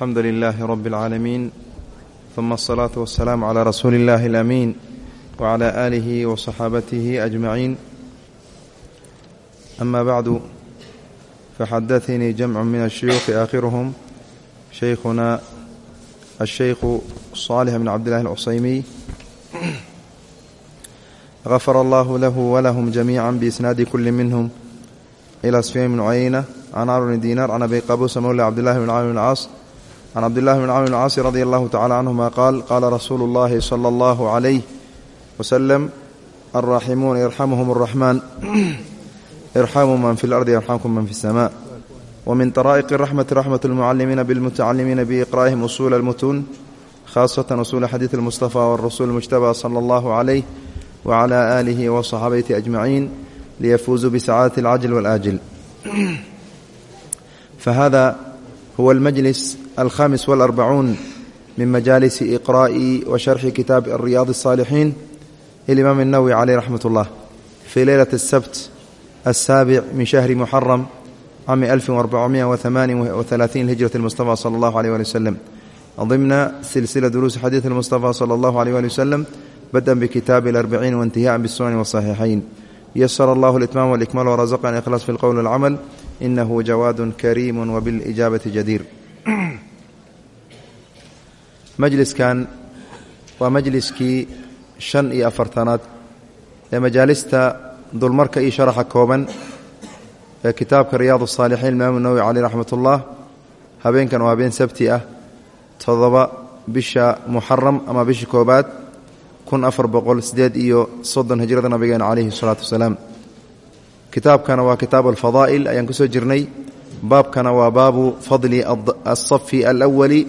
alxamdu lilaahi rabi اlcaalamiin uma asalaatu wasalaamu calaa rasuuli اllahi alamiin wcala aalihi waصaxaabatihi ajmaciin ama bacdu faxadaanii jamcu min ashuyuuqi aakhiruhum shaykhuna ashaykhu صaalix bn cabdillahi alcusaymiy gafar allahu lahu walahum jamiica biisnaadi kuli minhum ila sfyan bn cuyayna can camr bni diinaar can abi qabuusa mowla cabdillahi bn camr bn caas can cabdillahi bn camr bn caasi radi allahu tacala canhuma qaal qaala rasuulu اllahi salى allahu calayh waslem alraaximuun yarxamuhum اraxmaan irxamuu man fi اlardi yarxamkum man fi اsama wmin طaraa'iq raxmati raxmat اlmucalimiina bilmutacalimiina biiqra'ihim usuula اlmutuun khaasatan usuula xadiid اlmustafa wاrasuul اlmujtabى salى allahu calayh wcla aalihi waصaxaabati ajmaciin liyafuuzuu bisacaadati اlcajl wاlaajil fahada huwa almajlis alkhamis walarbacuun min majaalisi iqra'i wa sharxi kitaab riyaad الصaalixiin ilimaam الnawowi caleyh raxmat اllah fii leylat الsabt الsaabic min shahri muxaram cami alfi وarbacumiya وamaani وalaaثiin hijrat اlmustafa salى اllahu alيh ali waslem ضimna silsila duruusi xadiid اlmustafa salى اllahu alيh ali waslem bada bkitaabi اlarbiciin waاntihaءa bالsunan والصaxiixayn ysr allah اlitmaam wاlkmaal wrazaqna ikhlaas fi اlqowl wاlcamal inahu jawaad kariim wbiاlijaabati jadiir majliskan waa majliskii shan iyo afartanaad ee majaalista dulmarka iyo sharaxa kooban ee kitaabka riyaad الصaalixiin imaam nawowi caleyh raxmat ullah habeenkan waa habeen sabti ah todoba bisha muxaram ama bisha koobaad kun afar boqol sideed iyo soddon hijrada nabigeena calayhi salaatu wasalaam kitaabkana waa kitaab alfadaa'il ayaan ku soo jirnay baabkana waa baabu fadli alsafi alawali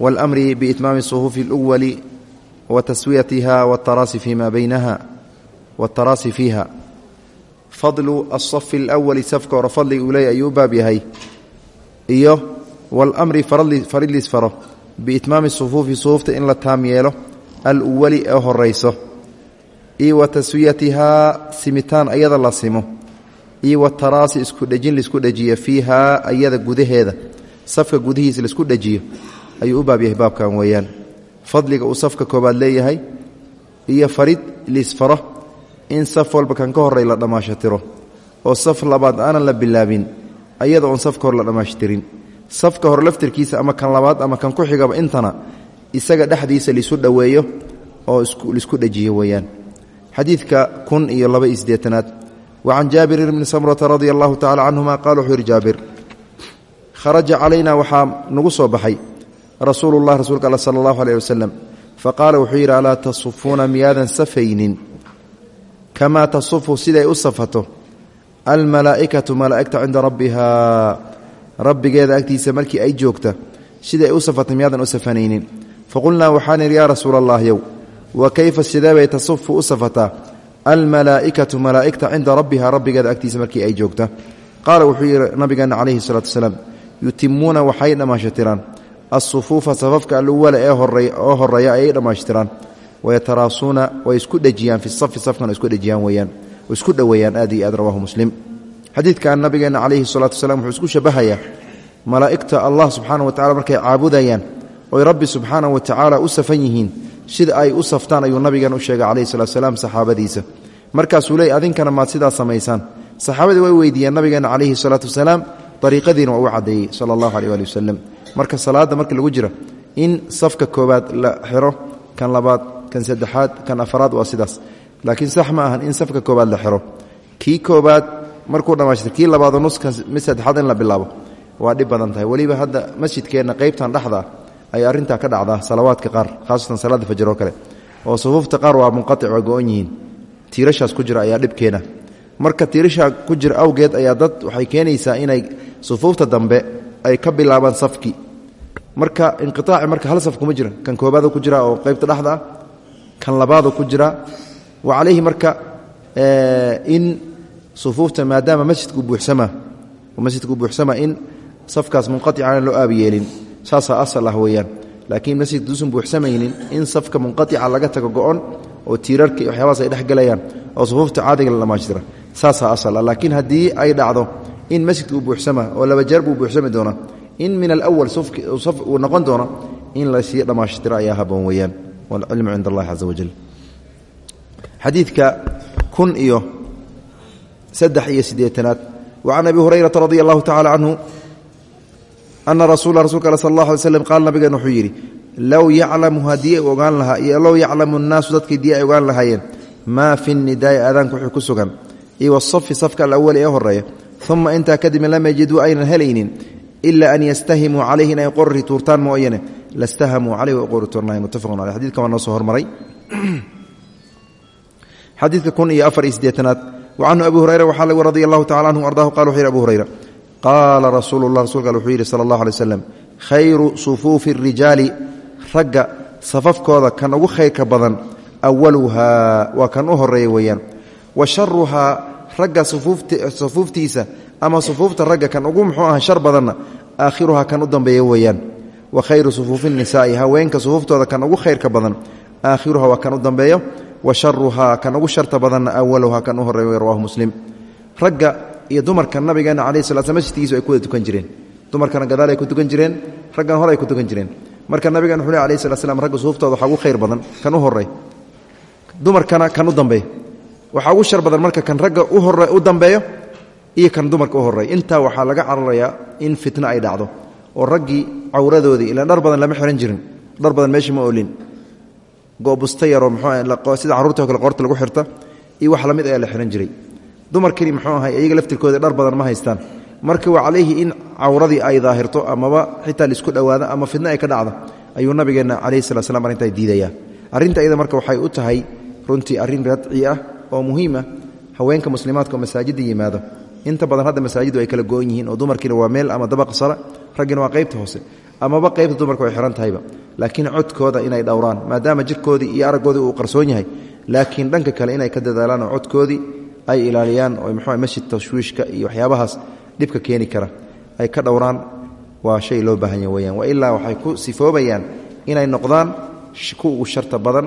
biitmaami suhuufi اluwali wa taswiyatiha waataraasi fima baynaha waataraasi fiiha fadlu alsafi alawali safka hore fadliga uu leeyay ayuu u baab yahay iyo waalamri faridliis faro biitmaami sufuufi suhuufta in la taam yeelo aluwali ee horayso iyo wa taswiyatihaa simitaan ayada la simo iyo wa taraasi iskudhejin la isku dhejiyo fiihaa ayada gudaheeda safka gudihiisa la isku dhejiyo ayuu u baab yahay baabkan weeyaan. Fadliga uu safka koobaad leeyahay iyo farid liisfaro in saf walba kan ka horey la dhammaashatiro oo saf labaad aanan la bilaabin ayada oon safka hor la dhammaashtirin safka hore laftirkiisa ama kan labaad ama kan ku xigaba intana isaga dhexdiisa liisu dhoweeyo oo lisku dhejiyo weeyaan. Xadiidka kun iyo laba iyo siddeetanaad wa can jaabir bni samrata radia allahu tacala canhuma qaala wuxuu yidhi jaabir kharaja calayna waxaa nagu soo baxay rasuulu llah rasuulka alla sala allahu aleyh wasalam faqaala wuxuu yidhi alaa tasufuuna miyaadan safaynin? Kamaa tasufu siday u safato. Almalaa'ikatu malaa'igta cinda rabbihaa rabbigeeda agtiisa markii ay joogta siday u safatay miyaadan u safanaynin. Faqulnaa waxaan idhi yaa rasuula allah yow wa kayfa sidee bay tasufu u safataa almalaa'ikatu malaa'igta cinda rabbiha. Rabbigeeda agtiisa markii ay joogta. Qaala wuxuu yidhi nabigeenna calayhi salatu wasalaam yutimuuna waxay dhammaashtiraan alsufuufa safafka aluwala oo horreeya ayay dhammaashtiraan wayataraasuuna way isku dhejiyaan fi safi safkan isku dhejiyaan weyaan isku dhoweeyaan aad aad rawaahu muslim. Xadiidkan nabigeenna calayhi salatu wasalaam wuxuu isku shabahayaa malaa'igta allah subxaana wa tacala markay caabudayaan oy rabbi subxaana wa tacaala u safan yihiin sida ay u saftaan ayuu nabigan u sheegay calayhi salatu salaam saxaabadiisa. Markaasuu leey adinkana maad sidaa samaysaan. Saxaabadii way weydiiyeen nabigeenna calayhi salaatu wasalaam dariiqadiina waa u caddeeyey sala allahu aleh ali wasalam marka salaadda marka lagu jira in safka koobaad la xiro kan labaad kan saddexaad kan afaraad waa sidaas. Laakiin sax ma ahan in safka koobaad la xiro. Kii koobaad markuu dhammaashtir kii labaado nuska mid saddexaad in la bilaabo waa dhib badan tahay. Weliba hadda masjidkeenna qaybtan dhexda ay arrintaa ka dhacdaa salawaadka qaar khaasatan salaadda fajr oo kale. Oo sufuufta qaar waa munqatic waa go-on yihiin. Tiirashaas ku jira ayaa dhibkeena marka tiirashaa ku jira awgeed ayaa dad waxay keenaysaa inay sufuufta dambe ay ka bilaabaan safkii marka inqiaaci marka hal saf kuma jira kan koobaado ku jira oo qaybta dhexda ah kan labaado ku jira wa calayhi marka in sufuufta maadaama masjidku buuxsama masjidku buuxsama in safkaas munqaicana loo aabi yeelin saasaa asal ah laakiin masjidka duusan buuxsamaynin in safka munqaica laga tago go-on oo tiirarka iyo waxyaabahaas ay dhex gelayaan oo sufuufta caadiga la dhamaystira saasaa asal ah. Laakiin haddii ay dhacdo in masjidka uu buuxsama oo laba jeer buu buuxsami doonaa. In min alawal uu noqon doono in la sii dhammaashtiro ayaa haboon weeyaan. Waalcilmu cind allahi caza wajal xadiidka kun iyo saddex iyo siddeetanaad. Wa can abi hurayrata radia allahu tacala canhu ana rasuula rasulka al sal allah alay slm qaal nabigeen wuxuu yidhi low yaclamu haddii ay ogaan lahaa low yaclamu nnaasu dadkii dii ay ogaan lahaayeen maa fi nidaa'i aadaanka ku sugan. Iyo wasafi safka uma intaa kadibna lam yajiduu aynan helaynin ila an yastahimuu calayhi inay qorri tuurtaan mooyane lastahamuu caleyh way qori tuurnahay muttafaqun aleh xadidkan waa noo soo hormaray xadiidka kun iyo afar iyo siddeetanaad wa canhu abi hurayra waxaa lagu radi allahu tacala anhu ardahu qala wuxuu yidhi abu hurayra qaala rasuulu llah rsulka wuxuu yidhi sala allah alay slam khayru sufuufi rijaali ragga safafkooda kan ugu khayrka badan awaluhaa waa u ragga sufuuftiisa ama sufuufta ragga kan ugu muxuu aha shar badanna aakhiruhaa kan u dambeeya weeyaan. Wa khayru sufuufi nisaa'i haweenka sufuuftooda kan ugu khayrka badan aakhiruha waa kan u dambeeyo wa sharuhaa kan ugu sharta badanna awaluhaa kan u horreeya rawahu muslim. Ragga iyo dumarka nabigeena calahi sala sl masjidkiisu ay ku wada tukan jireen. Dumarkana gadaal ay ku tukan jireen raggana hore ay ku tukan jireen. Marka nabigan wuxuu le alayhi sala ragga sufuuftooda waxaa ugu khayr badan kan u horey dumarkana kan u dambeeya waxaa ugu shar badan marka kan ragga u dambeeyo iyo kan dumarka u horey intaa waxaa laga cararayaa in fitno ay dhacdo oo raggii cawradoodii ilaan dhar badan lama xihan jirin. Dhar badan meeshii ma olin goobusta yaroo mxuu sida carruurta o kale qoorta lagu xirta iyo wax la mid ayaa la xihan jiray. Dumarkini muxuu ahay iyaga laftirkooda dhar badan ma haystaan. Marka waa calayhi in cawradii ay daahirto amaba xitaa la isku dhowaado ama fidno ay ka dhacdo ayuu nabigeenna calayhi sala slam arrintaa diidayaa arrinta iyada marka waxay u tahay runtii arrin radci ah oo muhiim ah haweenka muslimaadka oo masaajidda yimaado. Inta badan hadda masaajiddu ay kala go-on yihiin oo dumarkiina waa meel ama dabaq sare raggiina waa qaybta hoose amaba qaybta dumarka way xihan tahayba. Laakiin codkooda inay dhowraan maadaama jirkoodii iyo araggoodii uu qarsoon yahay laakiin dhanka kale inay ka dadaalaan oo codkoodii ay ilaaliyaan oo mxuu masjid tashwiishka iyo waxyaabahaas dhibka keeni kara ay ka dhowraan waa shay loo baahan ya weyaan wailaa waxay ku sifoobayaan inay noqdaan ku ugu sharta badan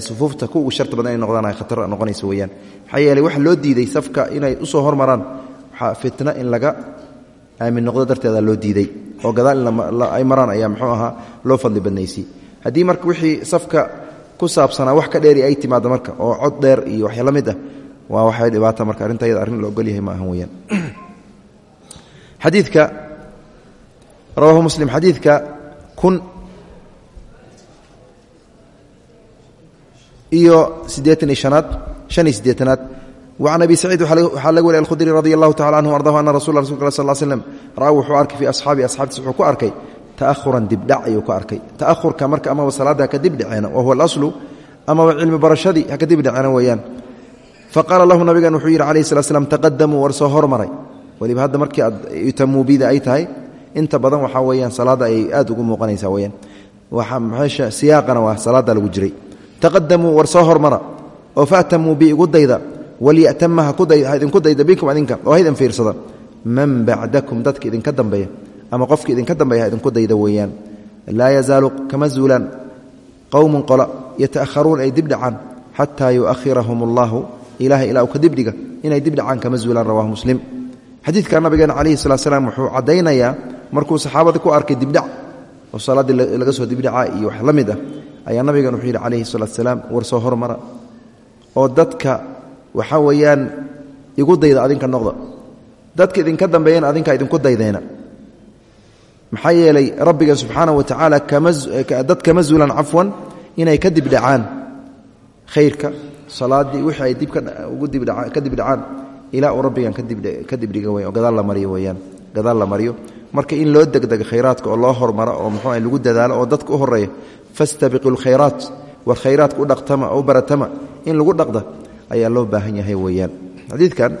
sufuufta ku ugu sharta badan inay noqdaan ay khatar noqonaysa weyaan maxaa yeeley loo diiday safka inay u soo hormaraan waxaa fitna in laga aamin noqdo darteeda loo diiday. Oo gadaal in ay maraan ayaa muxuu ahaa loo fadli badnaysay. Haddii marka wixii safka ku saabsanaa wax ka dheeri ay timaado marka oo cod dheer iyo waxya la mid ah waa waxay dhibaata marka arrinta yada arrin la ogolyahay ma ahan weyaan xadiidka rawaahu muslim xadiidka kun iyo siddeetan iyo shanaad shan iyo siddeetanaad. Wacan abi saciid waxaa laga wariy alkhudri radi allahu tacala canhu ardahu ana rasul rasulka al sal slm ra'a wuxuu arkay fii asxaabi asxaabtiis wuxuu ku arkay ta'ahuran dibdhac ayuu ku arkay. Ta'ahurka marka amaba salaadda haka dibdhaceena wa huwa alaslu amaba cilmi barashadii haka dibdhaceena weeyaan. Faqaala lahu nabigan wuxuu yidhi calayhi slat slam taqadamuu war soo hormaray. Weliba hadda markii aad itamuubida ay tahay inta badan waxaa weeyaan salaadda ay aad ugu muuqanaysaa weyaan siyaaqana waa salaadda lagu jiray taqadamuu war soo hormara oo faatamuu bi igu dayda walyatama ha idinku dayda bikum adinka oo ha idin fiirsada. Man bacdakum dadka idinka dambeeya ama qofka idinka dambeeya ha idinku dayda weeyaan. Laa yazaalu kama zuulaan. Qowmun qola yata'haruun ay dibdhacaan xataa yu'ahirahum allahu ilahay ilaa u ka dibdhiga inay dibdhacaan kama zuulaan rawahu muslim. Xadiidka nabigeena calayhi salaa slaam wuxuu caddaynayaa markuu saxaabada ku arkay dibdhac oo soo dibdhaca iyo wax la ah ayaa nabigan wuxuu yidhi calayhi salaatu salaam war soo hormara. Oo dadka waxaa weeyaan igu dayda adinka noqda dadka idinka dambeeyana adinka idinku daydeena. Maxaa yeelay rabbiga subxaana wa tacaala dad kama zuulan cafwan inay ka dibdhacaan khayrka salaaddii wixii ay ka dibdhacaan ilaa uu rabbigan ka dibdhiga wey oo gadaal la mariyo weyaan gadaal la mariyo marka in loo degdega khayraadka oo loo hormaro oo muxuu lagu dadaalo oo dadka u horreeya fastabiqu lkhayraat war khayraadka u dhaqtama oo baratama in lagu dhaqda ayaa loo baahan yahay weyaan xadiidkan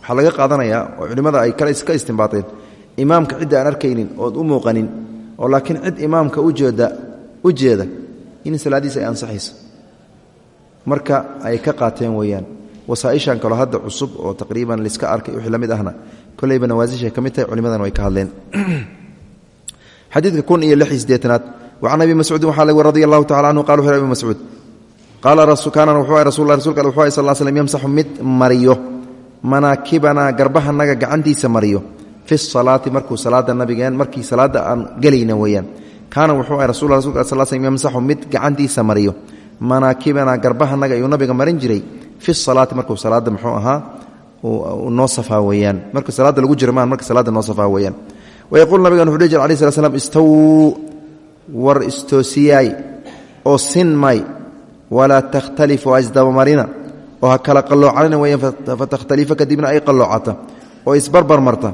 waxaa laga qaadanayaa oo culimmada ay ka istimbaateen imaamka cidda aan arkaynin ood u muuqanin oo laakiin cid imaamka u jeeda in salaadiisa ay ansaxayso. Marka ay ka qaateen weyaan wasaaishan kaloo hadda cusub oo taqriiban liska arkay wixii la mid ahna kolleyba nawaasishay ka mid tahay culimadan way ka hadleen. Xadiidka kun iyo lix iyo siddeetanaad wacan abi mascuudin waxaa laga radi allahu tacala canhu qala wuxu abi mascuud. Qaala kaana wuxuu ahay rasul rasulka wuxuu ahay sal l slm yamsaxu mid mariyo manaakibanaa garbahanaga gacantiisa mariyo fi salaati markuu salaada nabigeen markii salaada aan gelayna weeyaan. Kaana wuxuu ahay rasul rasulka sal sl yamsaxu mid gacantiisa mariyo manaakibana garbahanaga ayuu nabiga marin jiray fi salaati markuu salaada muxuu ahaa noo safaa weyaan marka salaada lagu jira maa marka salaada noo safaa weyaan wayaquul nabigan wuxu dhihi jir alai slat istawuu war istoosiyaay oo sinmay walaa takhtalifu asdabamarina oo ha kala qalloocanina weyaan fatakhtalifa kadibna ay qalloocata oo isbarbar marta.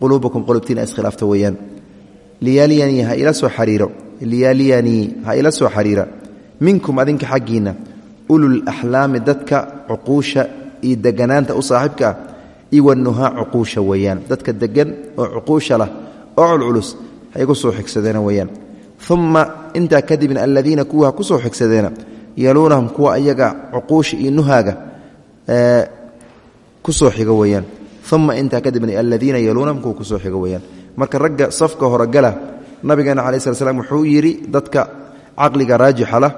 Quluubakum qulubtiina iskhilaafta weeyaan. Liyaaliyanii ha ila soo xariiro liyaaliyanii ha ila soo xariira. Minkum adinka xaggiinna ulul axlaami dadka cuquusha iyo deganaanta u saaxiibka ah iyo wanuhaa cuquusha weeyaan. Dadka degan oo cuquusha lah oo culculus ha igu soo xigsadeena weeyaan. Uma intaa kadibna aladiina kuwa ha ku soo xigsadeena yaluunahum kuwa iyaga cuquusha iyo nuhaaga ku soo xiga weeyaan. Uma intaa kadibna aladiina yaluunahum kuwa ku soo xiga weeyaan. Marka ragga safka horogala nabigeena cala slat slam wuxuu yidhi dadka caqliga raajixa lah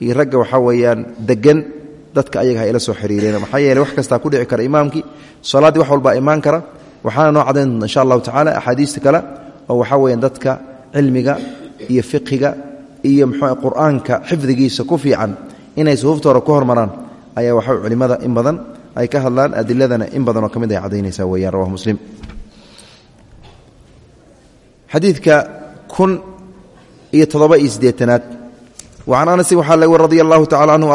iyo ragga waxaa weeyaan degan dadka ayaga ha ila soo xiriireen maxaa yeele wax kastaa ku dhici kara imaamkii salaaddii wax walbaa imaan kara waxaana noo cadayn insha allahu tacala axaadiista kale oo waxaa weeyaan dadka cilmiga iyo fiqhiga iyo muxuu qur'aanka xifdigiisa ku fiican inay suhuuftoora ku hormaraan ayaa waxa culimmada in badan ay ka hadlaan adiladana in badanoo ka mid ay cadaynaysaa weyaan rawah muslim. Xadiidka kun iyo toddoba iyo siddeetanaad. Wacan anasin waxaa laga radi allahu tacala canhu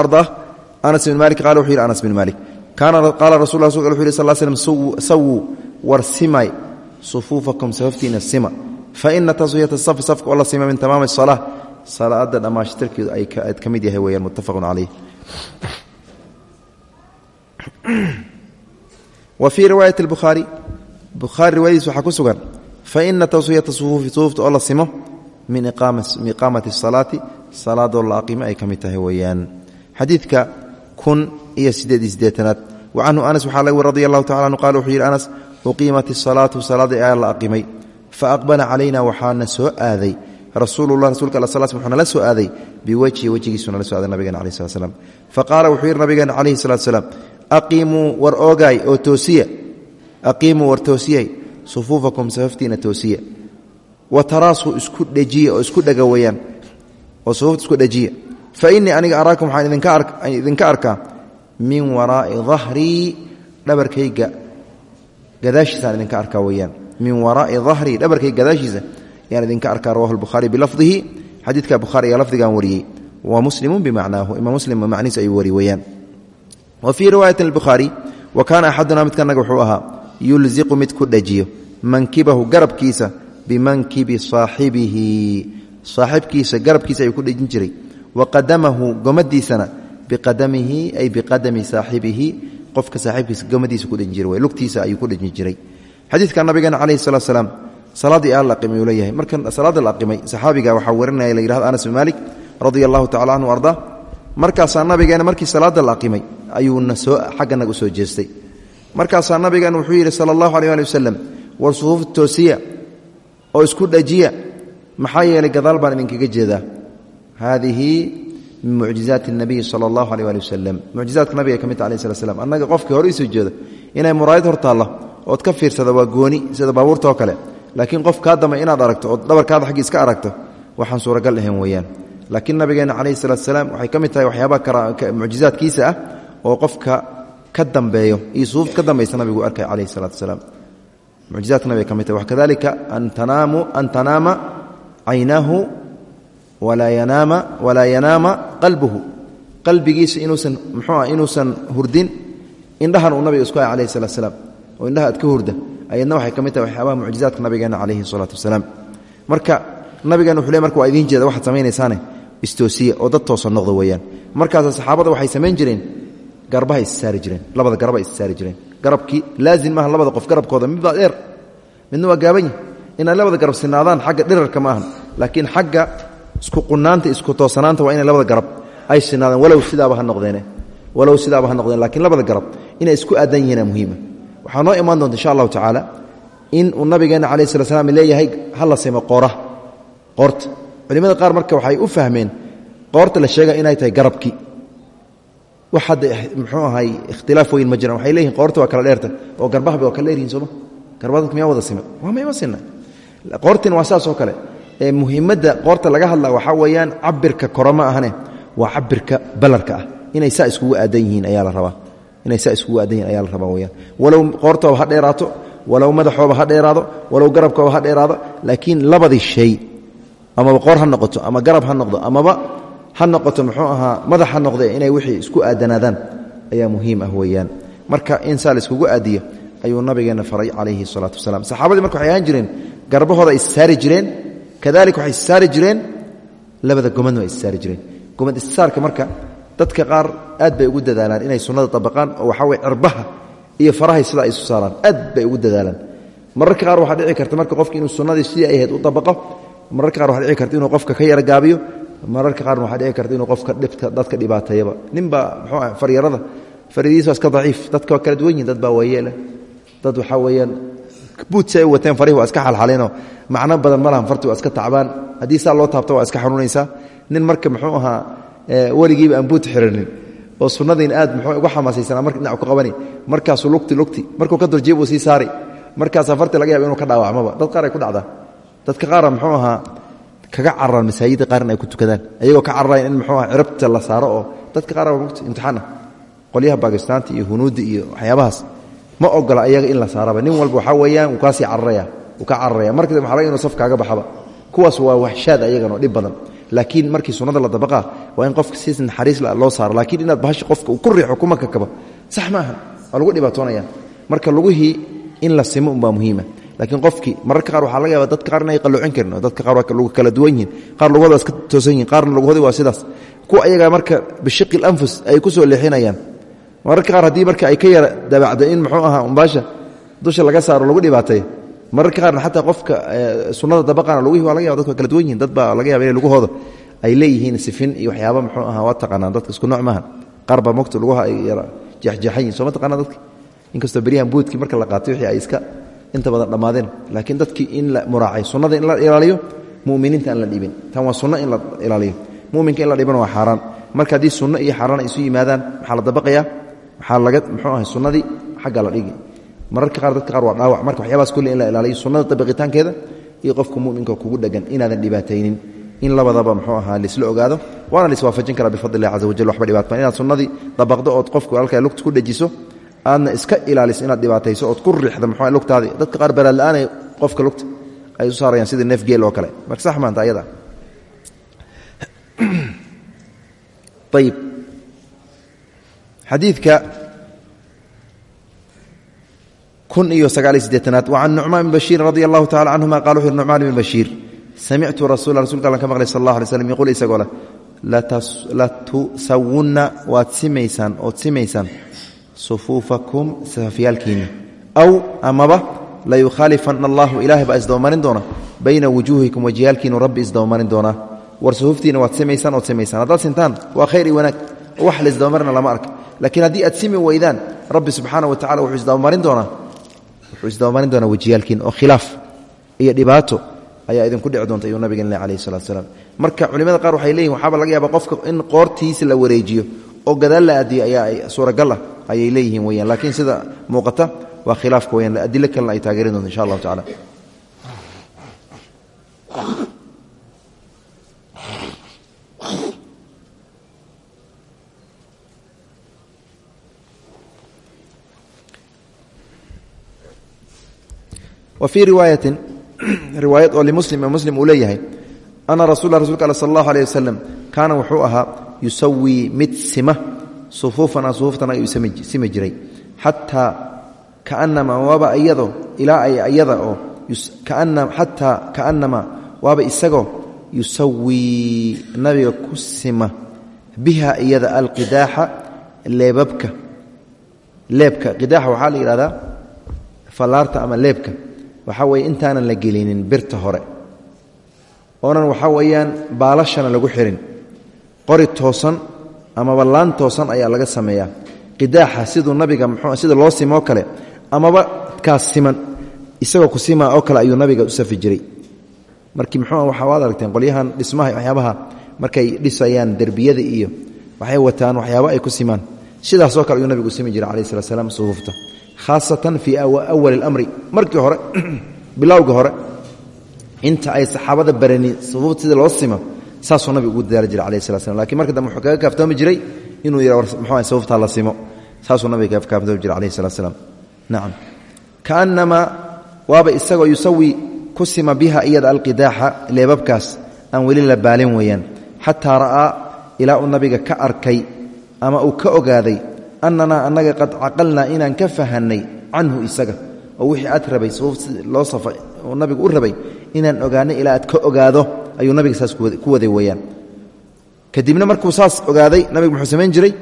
anas bin malik qala wuxuu yidhi anas bin malik qaala rasul rasulka wuxu yhi sal slm sawuu war simay sufuufakum safaftiina sima. Faina taswiyata safi safka oo la sima min tamaami salaa salaada dhammaashtirkeedu ayd ka mid yahay weyaan muttafaqun calayh wa fii riwaayati bukhaari bukhaari riwaayadiis waxaa ku sugan faina taswiyata sufuufi sufuufta oo la simo min iqaamati salaati. Salaadoo la aqimo ay ka mid tahay weeyaan. Xadiidka kun iyo sideed iyo sideetanaad wa canhu anas waxaa laga radi allahu tacala anhu qala wuxuu yidhi anas uqiimat isalaatu salaadii ayaa la aqimay. Fa aqbala calayna waxaana soo aaday. Rasuululah rasulka alla sal wuxuu nala soo aaday biwajhi wejigiisu nala soo aaday nabigeena alayh slat slam fa qaala wuxuu yidhi nabigeena calayhi salatu salaam aqiimuu war oogaay oo toosiya. Aqiimuu war toosiyay. Sufuufakum safaftiina toosiya fa innii aniga araakum waxaan idinka arkaa min waraa'i dahrii dhabarkayga gadaashiisaan idinka arkaa weyaan min waraa'i dahrii dhabarkayga gadaashiisa ayaan idinka arkaa rawahu lbukhaari bilafdihi xadiidka bukhaari ayaa lafdigan wariyey. Wa muslimu bimacnaahu imaam muslim macnihiis ayuu wari weeyaan. Wa fii riwaayati albukhaari wa kaana axadunaa midkanaga wuxuu ahaa yulziqu mid ku dhajiyo mankibahu garabkiisa bimankibi saaxibihi. Saaxibkiisa garabkiisa ayuu ku dhejin jiray wa qadamahu gomadiisana biqadamihi ay biqadami saaxibihi qofka saaxiibkiisa gomadiisa ku dhejin jiray lugtiisa ayuu ku dhejin jiray xadiidka nabigeena calayhi salatu salaam salaaddii aa la aqimay uu leeyahay marka salaadda la aqimay saxaabiga waxaa warinaya la yihahdo anas bin malik radia allahu tacala canhu ardaa markaasaa nabigeena markii salaadda la aqimay ayuuna soo xagganaga u soo jeestay markaasaa nabigeena wuxuu yidhi sala allahu aleh ali wasalam war sufuuf toosiya oo isku dhajiya maxaa yeelay gadaal baan idinkaga jeedaa haadihi min mucjizaati اnabiyi sala allahu aleh ali wasalam mucjizaadka nabiga ka mid ta alayh slat slam annaga qofkii hore isoo jeedo inay muraayad hor taalla ood ka fiirsada waa gooni sida baabuurta oo kale laakiin qof kaa dambe inaad aragto ood dhabarkaada xaggii iska aragto waxaan suuragal ahayn weeyaan laakiin nabigeena calayhi salaatu salaam waxay ka mid tahay waxyaabaha mucjizaadkiisa ah oo qofka ka dambeeyo iyo sufuufta ka dambaysa nabigu arkay calayhi salaatu wasalaam mucjizaadka nabiga walaa yanaama qalbuhu. Qalbigiisa inuusan muxuu ah inuusan hurdin indhahan uu nabiga isku hay calayhi salatu salaam. Oo indhaha aad ka hurda waxay ka mid tahay waxyaabaha mucjizaadka nabigeena calayhi salaatu marka nabigeena wuxuu marka waa idiin jeeda waxaad samaynaysaane istoosiya oo dad toosan noqda weeyaan. Markaasa saxaabada waxay samayn jireen garbaha issaari jireen labada garaba issaari jireen. Garabkii laazim maaha labada qof garabkooda midbaa dheer midna waa gaabanya inay labada garab sinaadaan xagga dhirarka ma laakiin xagga isku qunaanta isku toosanaanta waa inay labada garab ay sinaadaan. Walow sidaaba ha noqdeene. Walow sidaaba ha noqdeen lakiin labada garab inay isku aadan yihiina muhiima. Waxaa noo imaan doonta insha allahu tacaala in uu nabigeena calaih slat slam leeyahay ha la simo qooraha qoorta. Culimada qaar marka waxay u fahmeen qoorta la sheega inay tahay garabkii wax hadda ahay ikhtilaaf weyn ma jiraan waxay leeyihiin qoorta waa kala dheerta. Oo garbahaba waa kala dheeryihin sooma garbaha dadka miyaa wada sima waa mayma sinna? Qoortina waa saas oo kale ee muhiimadda qoorta laga hadla waxaa weeyaan cabirka koro ma ahane waa cabirka ballarka ah. Inay saa iskugu aadan yihiin ayaa la rabaa. Inay saa iskugu aadan yihiin ayaa la rabaa weyaan walow qoortooba ha dheeraato walow madaxooba ha dheeraado walow garabkooba ha dheeraado laakiin labadii shay amaba qoor ha noqoto ama garab ha noqdo amaba ha noqoto muxuu ahaa madax ha noqde inay wixii isku aadanaadaan ayaa muhiim ah weeyaan. Marka in saa la iskugu aadiyo ayuu nabigeenna faray calayhi salaatu wasalaam. Saxaabadii marka waxay jireen garbahooda issaari jireen kadalik waxay issaari jireen labada gomadna ay issaari jireen. Gomad issaarka marka dadka qaar aad bay ugu dadaalaan inay sunnada dabaqaan oo waxaa weye cirbaha iyo farahay sida ay isu saaraan aad bay ugu dadaalaan. Mararka qaar waxaa dhici karta marka qofki inuu sunnadii sidii ay ahayd u dabaqo mararka qaar waxaa dhici karta inuu qofka ka yara gaabiyo mararka qaarna waxaa dhici karta inuu qofka dhibta dadka dhibaateeyaba ninbaa muxuu ah faryarada faryadiisa waa iska daciif dadka waa kala duwan yihiin dad baa waayeeleh dad waxaa macno badan ma lahan farti waa iska tacbaan. Haddii saa loo taabto waa iska xanuunaysaa. Nin marka muxuu ahaa weligiiba aan buut xiranin oo sunnadiin aad muxuu uga xamaasaysanaa marka dhinac ku qabani markaasuu lugti lugti markuu ka durjiya buu sii saari markaasaa farti laga yaba inuu ka dhaawacmaba dad qaar ay ku dhacdaa. Dadka qaara muxuu ahaa kaga cararaan masaajidda qaarna ay ku tukadaan ayagoo ka cararayan in muxuu aha cirabta la saaro oo dadka qaar waa mugti imtixaana qolyaha baakistaanta iyo hunuudda iyo waxyaabahaas ma ogola ayaga in la saaraba nin walba waxaa weeyaan wuu kaasii cararaya ka cararaya markii maxa laga inuu saf kaaga baxaba. Kuwaas waa waxshaad ayagan oo dhib badan. Laakiin markii sunnada la dabaqaa waa in qofka si naxariis loo saaro. Laakiin inaad bahasha qofka ku riixo kuma kakaba sax ma aha. Waa lagu dhibaatoonaya. Marka lugihii in la simo unbaa muhiima. Laakiin qofkii mararka qaar waxaa laga yaaba dadka qaar inay qalloocin karin oo qaar waa lugu kala duwan yihiin. Qaar lugahooda waa iska toosan yihiin qaarna lugahoodii waa sidaas. Kuwa ayagaa marka bishiqi lanfus ay ku soo leexinayaan. Mararka qaar haddii marka ay ka yara dabacdo in muxuu ahaa umbaasha dusha laga saaro lagu dhibaateeyo mararka qaarna xataa qofka sunnada dabaqana lugihii waa laga yaba dadka kala duwan yihiin dad baa laga yaba inay lugahooda ay leeyihiin sifin iyo waxyaaba muxuu ahaa waa taqaanaan. Dadka isku nooc maaha qaar mogta lugaha ay yara jeexjeexan yihiin soo ma taqaanaa dadki? Inkastoo beryahan buudkii marka la qaatay wixii ay iska inta badan dhammaadeen. Laakiin dadkii in la muraacay sunnada in la ilaaliyo muminiinta aan la dhibin tan waa sunno in la ilaaliyo. Muminka in la dhibana waa xaaraan. Marka haddii sunno iyo xaaraan ay isu yimaadaan maxaa la dabaqayaa waxaa laga muxuu ahay sunnadii xagga la dhigi mararka qaar dadka qaar waa dhaawac. Marka waxyaabaas kulli in la ilaaliyo sunnada dabaqitaankeeda iyo qofka muminka kugu dhegan inaadan dhibaataynin. In labadaba muxuu ahaa laisla ogaado waana laiswaafajin karaa bifadli illahi caza wajal waxba dhibaatma inaad sunnadii dabaqdo ood qofku halkaa lugta ku dhejiso aadna iska ilaaliso inaad dhibaatayso ood ku riixda muxuu lugtaadii dadka qaar baraadla'aanay qofka lugta ay u saarayaan sida neef geel oo kale. Marka sax maanta ayada. Ayib xadiidka kun iyo sagaaliyo siddeetanaad. Wacan nucmaan bn bashiirin radi allahu tacala canhuma qala wuxu nucmaan bn bashiir samictu rasula rasulka allan ka maqlay sal allah alay slam yaquul isagoo leh latusawunna waad simaysaan ood simaysaan sufuufakum safafyaalkiinna aw amaba layukhaalifana allahu ilaahay baa isdabamarin doona bayna wujuuhikum wajiyaalkiinu rabbi isdabamarin doonaa. War sufuuftiina waad simaysaan ood simaysaan. Haddaad sintaan waa khayr iyo wanaag. Wax la isdabamarina lama arka laakiin haddii aad simi weydaan rabbi subxaana wa wuxuu isdabamarin doonaa wajiyaalkiina oo khilaaf iyo dhibaato ayaa idinku dhici doonta ayuu nabigeen leh alayhi salatu salaam. Marka culimada qaar waxay leeyihiin waxaaba laga yaaba qofka in qoortiisa la wareejiyo oo gadaal la aadiyo ayaa suuragal ah ayay leeyihiin weyaan laakiin sida muuqata waa khilaafka weyaan adilo kalena ay taageerin doonto insha allahu tacala wa fii riwaayatin riwaayad oo limuslim ee muslim uu leeyahay ana rasul rasulka al sal allahu aleh wasalam kaana wuxuu ahaa yusawii mid sima sufuufana sufuuftana ayuu simi jiray. Xataa kaanama waaba iyadoo ilaa ay iyada oo xataa kaanama waaba isagoo yusawii nabiga ku sima biha iyada alqidaaxa leebabka leebka waxaa weeye intaanan la gelinin birta hore. Oonan waxaa weeyaan baalashana lagu xirin. Qori toosan amaba laan toosan ayaa laga sameeyaa. Qidaaxa siduu nabiga mxuu sida loo simoo kale amaba kaas siman isagoo ku simaa oo kale ayuu nabiga u safi jiray. Markii muxuu waxa waad aragteen qolyahan dhismaha waxyaabaha markay dhisayaan derbiyada iyo waxay wataan waxyaaba ay ku simaan. Sidaasoo kale ayuu nabigu u simi jiray calayi slat slam khaasatan fii awali اlamri markii hore bilowga hore inta ay saxaabada barani sufuufta sida loo simo saasuu nabiga ugu dadaali jiray alayh slat slam laakiin marka dambe wuxuu kaga kaaftoomi jiray inuu yidha mxua sufuuftaa la simo. Saasuu nabiga kaaftoomi jiray alayh salat slam nacam kaannamaa waaba isagoo yusawi ku sima biha iyada alqidaaxa leebabkaas aan weli la baalin weeyaan. Xataa ra'aa ilaa uu nabiga ka arkay ama uu ka ogaaday annanaa annaga qad caqalnaa inaan ka fahannay canhu isaga oo wixii aad rabay loo safay oo nabigu u rabay inaan ogaanay ilaa aad ka ogaado ayuu nabiga saas ku waday weeyaan. Kadibna markuu saas ogaaday nabigu muxuu samayn jiray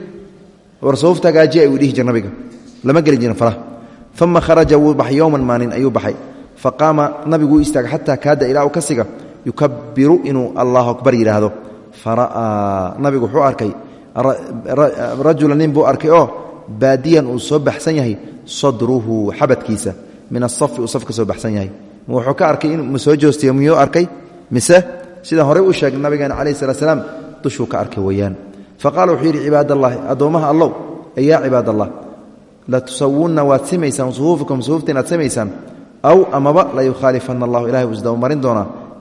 war sufuufta hagaajiya ayuu dhihi jira nabiga. Lama gelin jirin faraha. Uma kharaja wuu baxay yowman maalin ayuu baxay. Faqaama nabigu u istaagay xataa kaada ilaa uu ka siga yukabiru inuu allahu akbar yidhaahdo. Fara'aa nabigu wuxuu arkay rajula nin buu arkay oo baadiyan uu soo baxsan yahay sadruhu xabadkiisa. Min asafi uu saf ka soo baxsan yahay. Wuxuu ka arkay in soo joostiya miyuu arkay? Mise sida horey u sheegay nabigeena calayh salat slaam dushuu ka arkay weeyaan. Faqala wuxuu yidhi cibaadallaahi addoommaha allow yaa cibaadallah. La tusawunna waad simaysaan sufuufakum sufuufta inaad samaysaan aw amaba la yukhaalifana allahu ilahay uu isdabamarin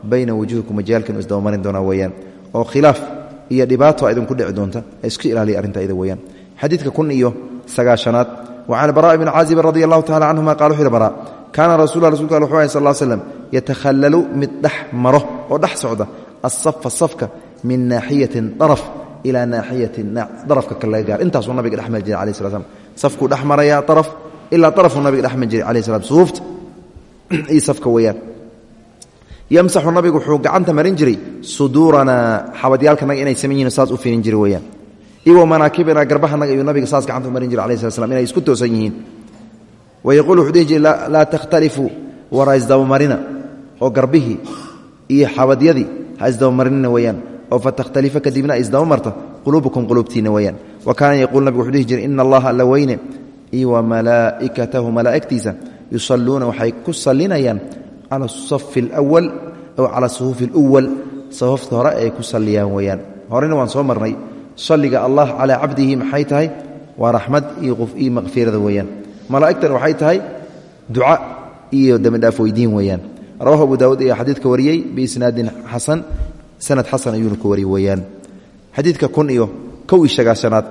bayna wujuhikum majaalkan uu isdabamarin doonaa oo khilaaf iyo dhibaato idinku dhici doonta. Isku ilaaliya arrinta iyada weeyaan. Xadiidka kun iyo sagaashanaad wa bara bni caazibin radi allahu tacala canhuma qala bara kaana rasulla rasulka wuxuu ahay sal slam yatakhallalu mid dhex maro oo dhex socda asafa safka min naaxiyatin daraf ilaa naaxiyatin darafka kale gaar intaasuu nabiga dhex jiray alai sla slam dhex maraya araf ilaa arafuu nabiga dhex mari jiray alayh slam sufuufta iyo safka weeyaan yamsaxu nabigu wuxuu gacanta marin jiray suduuranaa xabadyaalkanaga inay saman saas u fiirin jira weyaan iwa manaakibina garbahanaga iyuu nabiga saas gacanta marin jira slat slam inay isku toosan yihiin. Wayaquul wuxuu dhihi jiray laa takhtalifuu war ha isdabamarina oo garbihii iyo xabadyadii ha isdabamarinina weeyaan. Oo fatakhtalifa kadibna ay isdabamarta quluubukum quluubtiina weeyaan. Wa kaana yaquul nabigu wuxuu dhihi allaha alla weyne. Iyo wa malaa'ikatahu malaa'igtiisa yusalluuna waxay ku sallinayaan cala asafi alwal aw cala sufuufi اluwal safafta hore ay ku salliyaan weeyaan. Horena waan soo marnay. Salliga allah calaa cabdihi maxay tahay? Waa raxmad iyo maqfirada weeyaan. Malaa'igtan waxay tahay duca iyo dembidhaaf weydiin weeyaan. Rawahu abu daawuud ayaa xadiidka wariyey biisnaadin xasan. Sanad xasan ayuuna ku wariyey weeyaan. Xadiidka kun iyo kow iyo shagaashanaad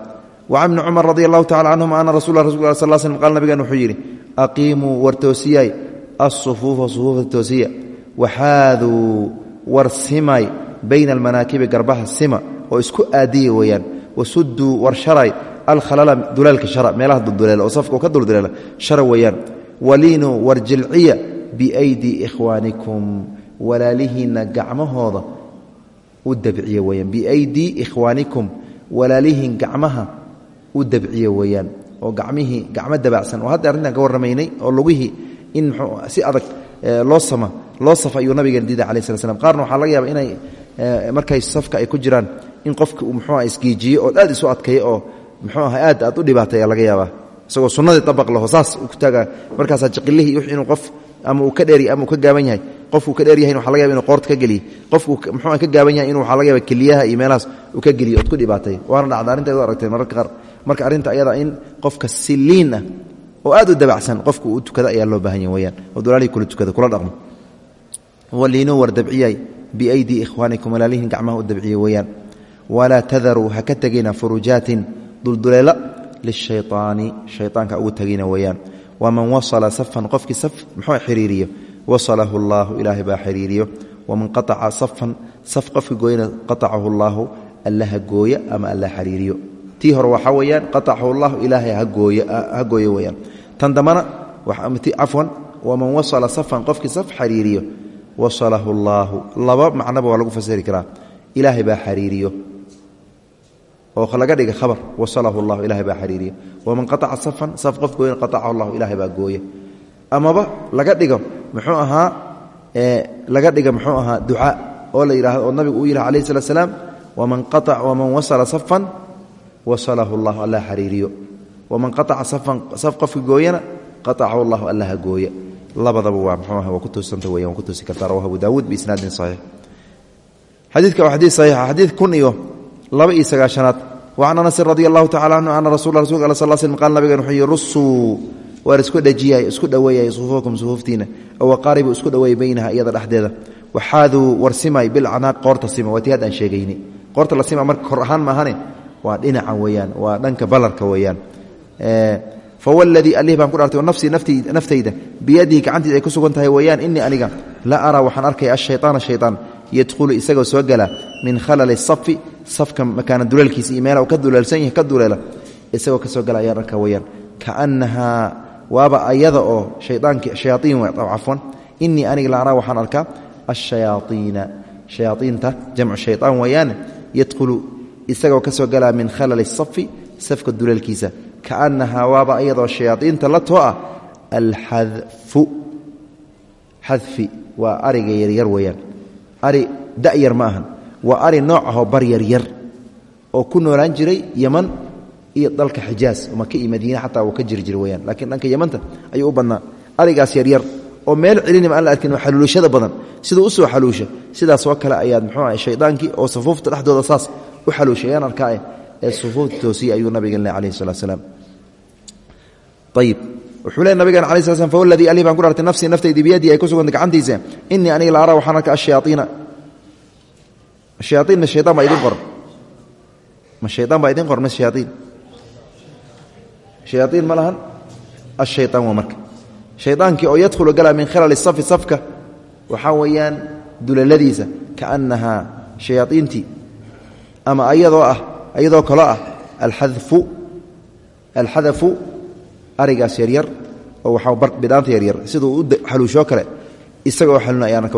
wacan bni cumar radi allahu tacala canhuma ana rasul rasul sal slm qaal nabigan wuxuu yidhi aqiimuu war toosiyay asufuufa sufuufa toosiya waxaaduu war simay bayna almanaakibi garbaha sima oo isku aadiya weeyaan wasuduu war sharay alkhalala duleelka shara meelaha dulduleela oo safka oo ka dulduleela shara weeyaan waliinuu war jilciya biaydii ikhwaanikum walaalihiinna gacmahooda u dabciya weyaan biaydii ikhwaanikum walaalihiin gacmaha u dabciya weeyaan oo gamihii gacmo dabacsan oo hadda arrintan ka in si adag loo sama loo safa ayuu nabigeena diiday alai slat slam qaarna laga yaaba inay markay safka ay ku jiraan in qofka uu muxuuha isgiijiyo oo aad isu adkeeyo oo muxuu aha aad aad u dhibaataya laga yaabaa. Isagoo sunnadii dabaq laho saas ku taagaa markaasaa jiqilihii wix inuu qof ama uu ka dheeriy ama uu ka gaaban yahay. Qofkuu ka dheer yahayn waxa laga yaba inu qoorta ka geliye qofkuu muxuuha ka gaaban yahay inu waxaa laga yaaba keliyaha iyo uu ka geliyo ood ku dhibaatay. Waana dhacda arrinteedu aragteen mararka qaar. Marka arrinta ayada in qofka ah oo aad u dabacsan qofku uu tukada ayaa loo baahan ya weyaan oo dolaalihii kula tukada kula dhaqmo. Waliinuu war dabciyay biaydii ikhwaanikum walaalihiin gacmaha u dabciya weeyaan. Walaa tadaruu ha ka tegina furujaatin dulduleela lishayaani shayaanka ugu tegina weeyaan. Waman wasala safan qofkii saf muxuu xiriiriyo? Wasalahu allaahu ilaahay baa xiriiriyo. Waman qataca safan saf qofki gooyana qatacahu allaahu allaha gooya ama alla xiriiriyo. Tii hore waxaa weyaan qatacahu llahu ilaahay ha gooyo weyaan tan dambana cafwan waman wasala safan qofkii saf xariiriyo wasalahu allaahu laba macnoba waa lagu fasiri karaa. Ilaahay baa xariiriyo. Oo laga dhiga khabar wasalahu llahu ilahay baa xariiriyo. Waman qataca safan saf qof gooyana qatacahu llahu ilaahay baa gooya amaba laga dhigo muxuu ahaa laga dhiga muxuu ahaa ducaa oo la yidhahdo oo nabigu uu yidhaha alayh slat slaam waman wasala waman safan saf qofka gooyana qatacahu llahu allaha gooya labadaba waa mxuu ah waa ku toosanta weyan waa ku toosi kartaa rawahu abu daawuud biisnaadin saxiix xadiidka waa xadiid saxiixa xadiid kun iyo laba iyo sagaashanaad. Wacan anasin radi allahu tacala canhu ana rasul rasulka al sal slm qaal nabigan wuxuu yihi rusuu waar isku dhajiyay isku dhoweeyay sufuufakum sufuuftiina oo waqaaribuu isku dhoweeyay baynaha iyada dhexdeeda. Waxaaduu warsimay bilcanaaq qoorta sima waa tii haddaan sheegayni. Qoorta la sima fawladii alih baan ku dhaartay nafsii naftayda biyadihi gacantiisa ay ku sugan tahay weeyaan inii aniga la araa waxaan arkaya ashayaana shayaan yadkhulu isagoo soo gala min khalali safi safka makaana duleelkiisa iyo meela ka duleelsan yahay ka duleela isagoo ka soo gala ayaan arka weyaan kaanahaa waaba ayada oo hayaaiin cafwan inii aniga la araa waxaan arkaa ashayaaiina shayaaiinta jamcu shayaan weeyaane yadkhulu isagoo ka soo galaa min khalali safi kaanahaa waaba ayadoo shayaaiinta la too ah alxadfu. Xadfi waa ariga yaryar weeyaan. Ari da'yar ma ahan. Waa ari nooc ahoo bar yaryar oo ku noolaan jiray yeman iyo dalka xijaaz maka iyo madiine xataa uu ka jiri jira weyaan laakiin dhanka yemanta ayuu u badnaa. Arigaas yaryar oo meel celinima aan la arkin xaluulashada badan. Siduu u soo xaluusha sidaasoo kale ayaad muxuu aha shaydaankii oo safuufta dhexdooda saas u xaluushay ayaan arkaae ee sufuufta toosiyey ayuu nabigan leh alayh salatu salaam. Ayib wuxuu le nabigan ala sl slam fawladii alih baan ku dhartay nafsii naftaydi ay ku sugantay gacantiisa inii aniga la araa waxaan arka ashayaaiina hayaaiinna shayaan baa idin ma shayaan baa idin ma hayaaiin hayaaiin ma lahan ashayaan waa oo yadkhulu gala min khilali safi safka waxaa weeyaan dulaladiisa kaanahaa shayaaiintii ama ayadoo ah iyadoo kaloo ah alxadafu arigaas yaryar oo wabidhaanta yaryar siduu u xaluushoo kale isagaoo xaluna ayaana ka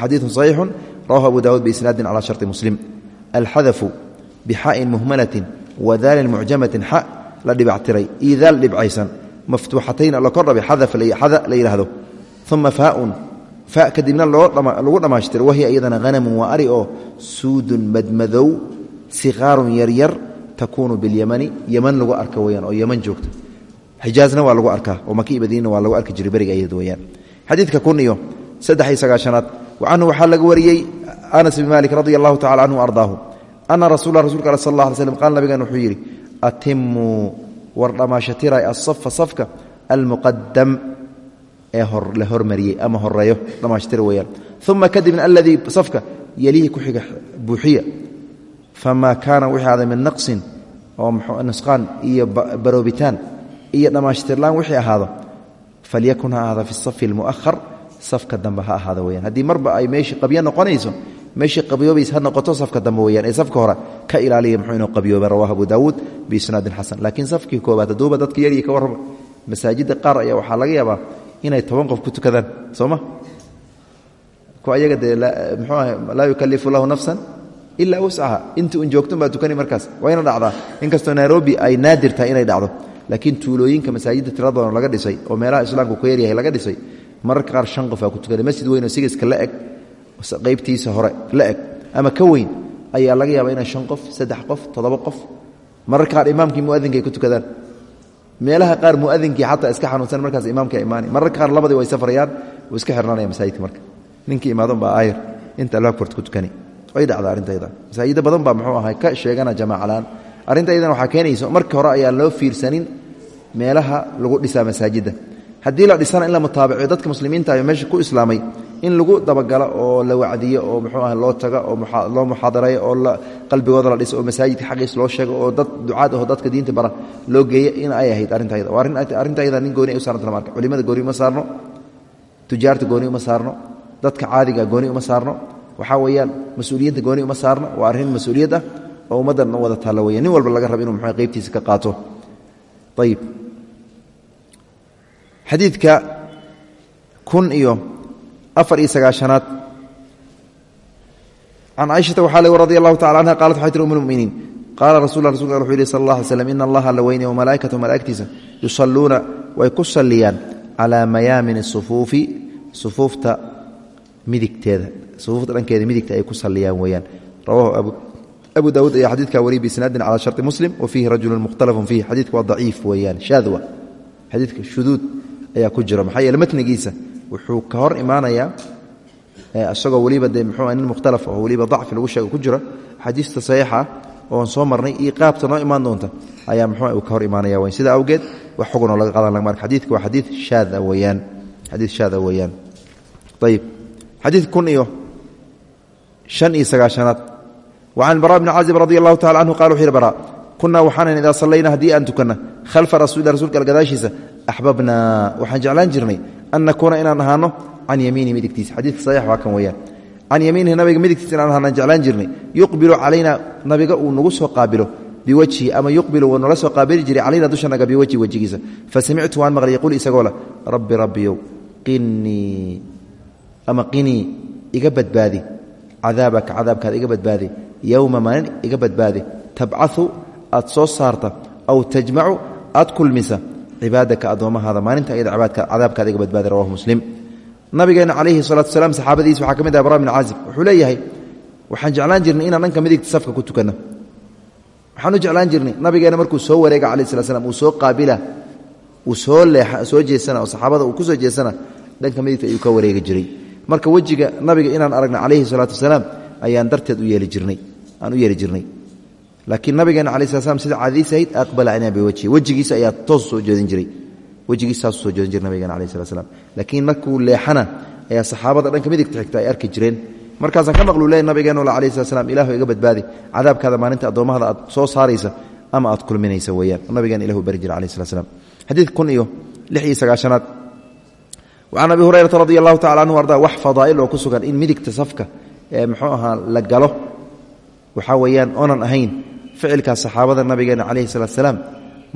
xadiiun saxiixun rawahu abu daawuud biisnaadin calaa sharti muslim. Alxadafu bixaa'in muhmalatin wadaalin mucjamatin xa la dhibactiray iidaal dhibcaysan maftuuxatayn la kordhabay xada la yidhaahdo uma faaun fa kadibna lagu dhammaystiro wahiya iyadana hanamun waa ari oo suudun madmadow siqaarun yaryar takuunu biاlyamani yeman lagu arka weyaan oo yeman joogta xijaazna waa lagu arkaa oo maki madiinna waa lagu arki jiray beriga ayad weyaan xadiidka kun iyo saddex iyo sagaashanaad canhu waxaa laga wariyey anas bn malik radi allahu tacala canhu ardaahu ana rasuula rasulka al sal allah alay slm qaal nabigan wuxuu yidhi atimuu war dhammaashatiray asafa safka almuqadam ee la hormariyey ama horeeyo dhammaashatira weyaan uma kadibna aladii safka yelihi ku xiga buuxiya famaa kaana wixii aaday min naqsin oo nusqaan iyo baroobitaan iyo dhammaashtirlaan wixii ahaado falyakun ha ahaada fi safi almu'ahar safka dambe ha ahaada weyaan haddii marba ay meeshii qabyo noqonayso meeshii qabyoobays ha noqoto safka dambe weyaan ee safka hore ka ilaaliya muxuu inuu qabyooba rawahu abu daawuud biisnaadin xasan. Laakiin safkii koobaad hadduuba dadka yaryi ka warrama masaajidda qaar ayaa waxaa laga yaabaa inay toban qof ku tukadaan. Soo ma? Ku ayaga dee muxuu aha laa yukalifu lahu nafsan ilaa wuscaha intii un joogtun baa tukani markaas waa ina dhacdaa inkastoo nairobi ay naadir tahay inay dhacdo laakiin tuulooyinka masaajidda tiradoona laga dhisay oo meelaha islaamku ku yaryahay laga dhisay mararka qaar shan qof aa ku tukada masjid weyn oo sigiska la eg qaybtiisa hore la eg ama ka weyn ayaa laga yaaba inay shan qof saddex qof toddoba qof mararka qaar imaamkii muadinka ku tukadaan meelaha qaar muadinkii xataa iska xanuunsan markaas imaamka imaani mararka qaar labadii way safrayaan wuu iska xirnaanaya masaajidka marka ninkii imaadan baa aayar inta albaabkorta ku tukani way dhacda arrintayda masaajidda badan baa muxuu ahay ka sheegana jamaacalaan. Arrintaydana waxaa keenayso marka hore ayaan loo fiirsanin meelaha lagu dhisaa masaajidda. Haddii la dhisana in la mutaabaciyo dadka muslimiinta ayo meesha ku islaamay in lagu dabagalo oo la wacdiyo oo muxuu ah loo tago oo loo muxaadarayo oo qalbigooda la dhiso oo masaajidka xaqiis loo sheego oo dad ducaad aho dadka diinta bara loo geeya in ay ahayd arrintayda arrintayda nin gooni ay u saaranta lama arka culimada gooni uma saarno. Tujaarta gooni uma saarno. Dadka caadiga gooni uma saarno waxaa weeyaan mas-uuliyiinta gooni uma saarno waa arrin mas-uuliyad ah oo ummaddan wada taalla weya nin walba laga raba inu muxuu qaybtiisa ka qaato ayib xadiidka kun iyo afar iyo sagaashanaad can caiشhata waxaa le radi allahu tacala anha qalat waxay tiri um اlmuminiin qaala rasul la rasulka wuxuu yihi sal اllah alay slm ina allaha la weynay wamalaa'ikatahu malaa'igtiisa yusalluuna way ku salliyaan calaa mayaamin sufuufi sufuufta midigteeda sufuufta dhankeeda midigta ay ku salliyaan weeyaan. Rawahu abu daawuud ayaa xadiidka wariyay biisnaadin cala sharطi muslim wa fiihi rajulu mukhtalafun fiih xadiidka waa daciif weeyaan shaadwa. Xadiidka shuduud ayaa ku jira. Maxaa yeele matnigiisa wuxuu ka hor imaanayaa isagoo weliba dee muxuu nin mukhtalaf oo weliba dacfi lagu sheego ku jira. Xadiista saxiixa oon soo marnay iyo noo imaan doonta ayaa muxuu uu ka hor imaanaya weyn sidaa awgeed wax xugunoo laga qadan marka xadiidka waa xadiid shaad ah weeyaan xadiid shaad ah xadiid kun iyo shan iyo sagaashanaad. Can bara bni caazib radi allahu tacala canhu qala wuxu bara kunaa waxaanan idaa sallayna haddii aan tukanna khalfa rasuulila rsulka algadaashiisa axbabnaa waxaan jeclaan jirnay an nakuuna inaan ahaano can yamiinihi midigtiisa. Xadiidka saxiix waa kan weeyaan. Can yamiinihi nabiga midigtiisa inaan ahaanaan jeclaan jirnay yuqbilu calayna nabiga uu nagu soo qaabilo biwajhi ama yuqbilu wuu nala soo qaabili jiray calayna dushanaga biwajhi wejigiisa fasamictu waan maqlay yaquul isagoo leh rabbi rabbiyow qinii ama cadaabaka cadaabkaada iga badbaadi. Yowma maalin iga badbaadi. Tabcau aad soo saarta. Aw tajmacu aad kulmisa. Cibaadaka addoomahaada maalinta ayada cadaabkaada iga badbaadi rawahu muslim. Nabigeena calayhi salaatu salaam saxaabadiisa waxaa ka mid ah bara bin caazib. Wuxuu leeyahay waxaan jeclaan jirnay inaan dhanka midigta safka ku tukanno. Waxaan u jeclaan jirnay nabigeena markuu soo wareega calayh slat slam uu soo qaabila uu soo leexa soo jeesana oo saxaabada uu ku soo jeesana dhanka midigta ayuu ka wareegi jiray marka wejiga nabiga inaan aragna calayhi salaatu wasalaam ayaan darteed u yeeli jirnay aan u yeeli jirnay. Laakiin nabigeena cala sla slam sida caadadiisa ahayd aqbala cinaa biwajhi wejigiisa ayaa toos soo jeedin jiray. Wejigiisa saasuu soo jeedin jiray nabigeena calaih slat slam laakiin markuu leexana ayaa saxaabada dhanka midigta xigta ay arki jireen. Markaasaan ka maqluu leey nabigeena ola alayh slat slam ilaahu iga badbaadi. Cadaabkaada maalinta addoommahada aad soo saaraysa ama aad kulminaysa weeyaan. Nabigeena ilahu bari jira alayh slat slam xadiid kun iyo lix iyo sagaashanaad wacan abi hurayrata radi allahu tacala anhu arda wax fadaa'il oo ku sugan in midigta safka ee muxuu ahaa la galo. Waxaa weeyaan oonan ahayn ficilkaas saxaabada nabigeena calayhi salaat salaam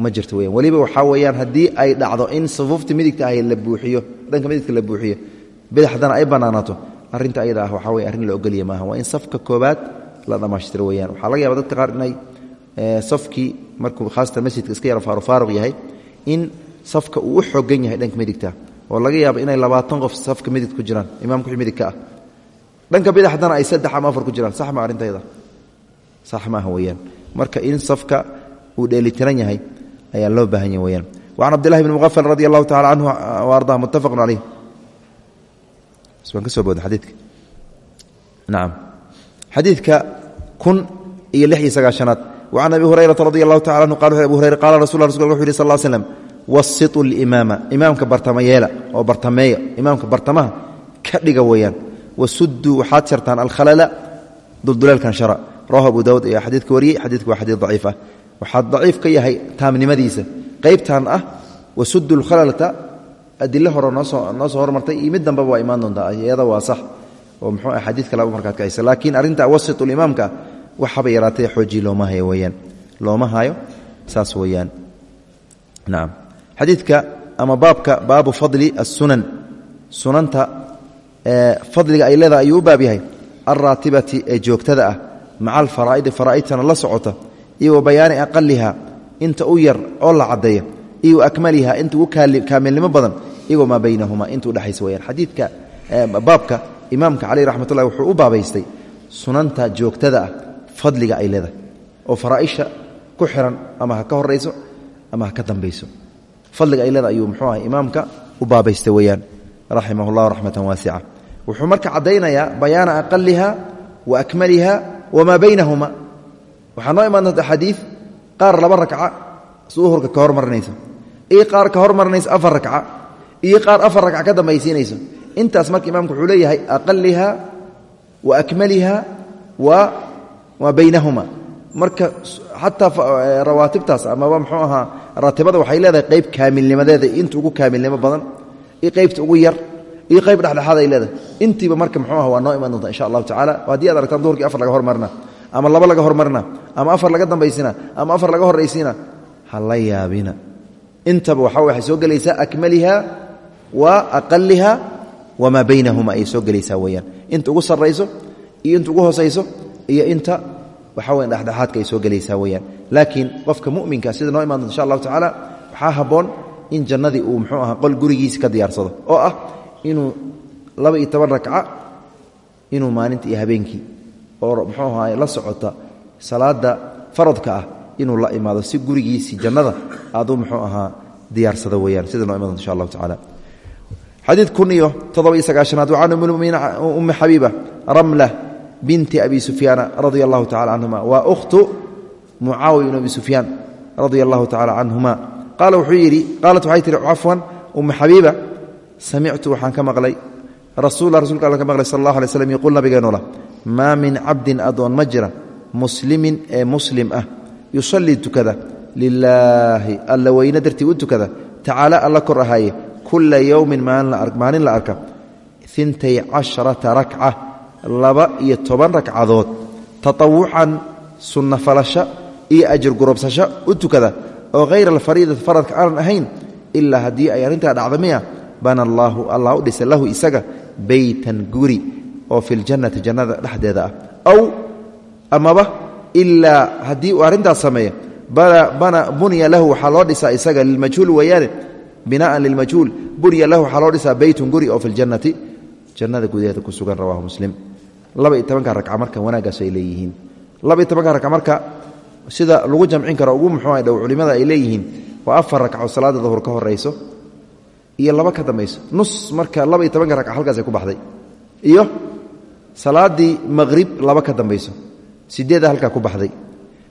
ma jirto weyaan weliba waxaa weeyaan haddii ay dhacdo in sufuufta midigta ahay la buuxiyo dhanka midigta la buuxiyo bidaxdana ay bannaanaato arrinta ayada ah waxaa weye arrin la ogolya maaha. Waa in safka koobaad la dhammaystiro weyaan waxaa laga yaba dadka qaar inay safkii markuu khaasatan masjidka iska yaro faaruq yahay in safka uu u xogan yahay dhanka midigta oo laga yaabo inay labaatan qof safka midig ku jiraan imaamka wix midig ka ah. Dhanka bidaxdana ay saddex ama afar ku jiraan sax ma arrintayda sax maaha weyaan marka in safka uu dheelitiran yahay ayaa loo baahan yahy weyaan wacan cabdillahi bni muqafal radi allahu tacala canhu arda muttafaqun caleyh waan ka soo booda xadiidka. Nacam xadiidka kun iyo lix iyo sagaashanaad. Wacan abi hurayrata radi allahu tacala anhu qala abu hurayra qala rasul rasulka wuxu yhi sal l slam wasitu limaama imaamka bartama yeela oo bartameeya imaamka bartamaha ka dhiga weeyaan wasuduu waxaad jartaan alkhalala dulduleelkan shara rawahu abu daawud ayaa xadiidka wariyey xadiidku waa xadiid daciif ah. Waxaa daciif ka yahay taamnimadiisa. Qaybtan ah wasudu lkhalalta adilo hore noosoo noo soo hormartay iyo mid dambeba waa imaan doontaa iyada waa sax. Oo muxuu ah xadiid kaleba markaad kacaysa laakiin arrinta wasitulimaamka waxaba yaraatay xooji looma weyaan looma hayo saas weeyaan. Nacam xadiidka ama baabka baabu fadli asunan sunanta fadliga ay leedahay ayuu u baab yahay. Alraatibati ee joogtada ah. Maca alfaraa'idi faraa'idtana la socota. Iyo wa bayaani aqaliha inta u yar oo la caddeeya iyo wa akmaliha inta ugu kaamilnimo badan. Iyo wamaa baynahuma inta udhexaysa weyaan xadiidka baabka imaamka caleyh raxmatullahi wuxuu u baabaystay. Sunanta joogtada ah fadliga ku xiran ama ha ka horayso ama ka dambayso fadliga ay leedahay ayuu muxuu ah imaamka u baabaystay weyaan raximah llah raxmatan waasica wuxuu marka caddaynayaa bayaana aqaliha wa akmaliha wamaa baynahuma. Waxaa noo imaan doonta xadiid qaar laba rakca suhurka ka hormarinaysa iyo qaar ka hormarinaysa afar rakca iyo qaar afar rakca ka dambaysiinaysa intaas marka imaamku wuxuu leeyahay aqaliha wa akmaliha wa maa baynahuma marka xataa rawaatibtaas amaba mxuu ahaa raatibada waxay leedahay qayb kaamilnimadeeda inta ugu kaamilnimo badan iyo qaybta ugu yar iyo qayb dhexdhexaad ay leedahay. Intiiba marka mxuu aha waa noo imaan doonta insha allahu tacala haddii ad aragtaan duhurkii afar laga hormarina ama laba laga hormarina ama afar laga dambaysina ama afar laga horraysiina ha la yaabina. Intaba waxa waxay soo gelaysaa akmaliha wa aqaliha wamaa baynahuma ayay soo gelaysaa weyaan inta ugu sarrayso iyo inta ugu hoosayso iyo inta waxa weyan dhexdhexaadka ay soo gelaysaa weyaan laakiin qofka muminka sida noo imaan doonta insha allahu tacaala waxaa habboon in jannadii uu muxuu aha qol gurigiisi ka diyaarsado oo ah inuu laba iyo inuu maalinta iyo habeenkii oo muxuu ahaay la socota salaada faradka ah inuu la imaado si gurigiisii jannada aaduu muxuu ahaa diyaarsado weyaan sida noo doonta insha allahu tacaala. Xadiid kun iyo toddoba iyo sagaashanaad wacan ummuminiin ummi ramla binti abi sufyaana radia allahu tacala canhuma waa ukhtu mucaawiya ibn abi sufyaan radia allahu tacala canhuma qaala wuxuu yidhi qaalat waxay tihi cafwan umu xabiiba samictu waxaan ka maqlay. Rasuula rasulka alla ka maqlay sal allah alay slam yaquul nabigeenula maa min cabdin adoon ma jira muslimin ee muslim ah. Yusallii tukada lilaahi alla weyne dartii u tukada. Tacaala alla kor ahaaye kula yowmin maalin la arka intay casharata rakca laba iyo toban ragcadood tatawucan sunna falasho iyo ajir gurubsasho u tukada oo hayra alfariidati faradka aanan ahayn ilaa haddii ay arrintaa dhacda miya bana allaahu allah u dhisa lahu isaga beytan guri oo fi ljannati jannada dhexdeeda ah. Aw amaba ilaa haddii uu arrintaas sameeyo bunya lahu waxaa loo dhisaa isaga lilmajhuul weeyaane binaan lilmajhuul bunya lahu waxaa loo dhisaa beytun guri oo fi ljannati jannada gudaheeda ku sugan rawahu muslim laba iyo tobanka ragca marka wanaaggaas ay leeyihiin. Laba iyo tobanka ragca marka sida lagu jamcin karo ugu muxuu dhow culimada ay leeyihiin waa afar ragco salaada duhur ka horayso iyo laba ka dambayso. Nus marka laba iyo tobanka ragca halkaasay ku baxday iyo salaadii maqhrib laba ka dambayso sideeda halkaa ku baxday